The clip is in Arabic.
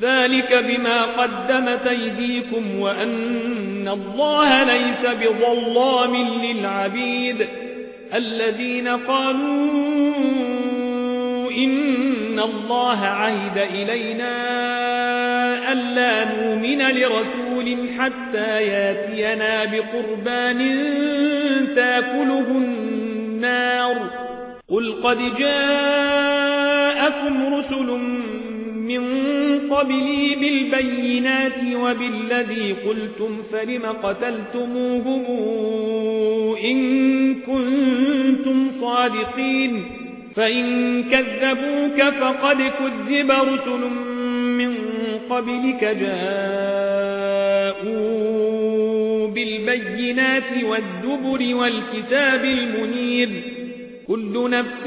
ذلك بما قدمت أيديكم وأن الله ليس بظلام للعبيد الذين قالوا إن الله عهد إلينا ألا نؤمن لرسول حتى ياتينا بقربان تأكله النار قل قد جاءكم رسل قبلي بالبينات وبالذي قلتم فلم قتلتموهم إن كنتم صادقين فإن كذبوك فقد كذب رسل من قبلك جاءوا بالبينات والدبر والكتاب المنير كل نفس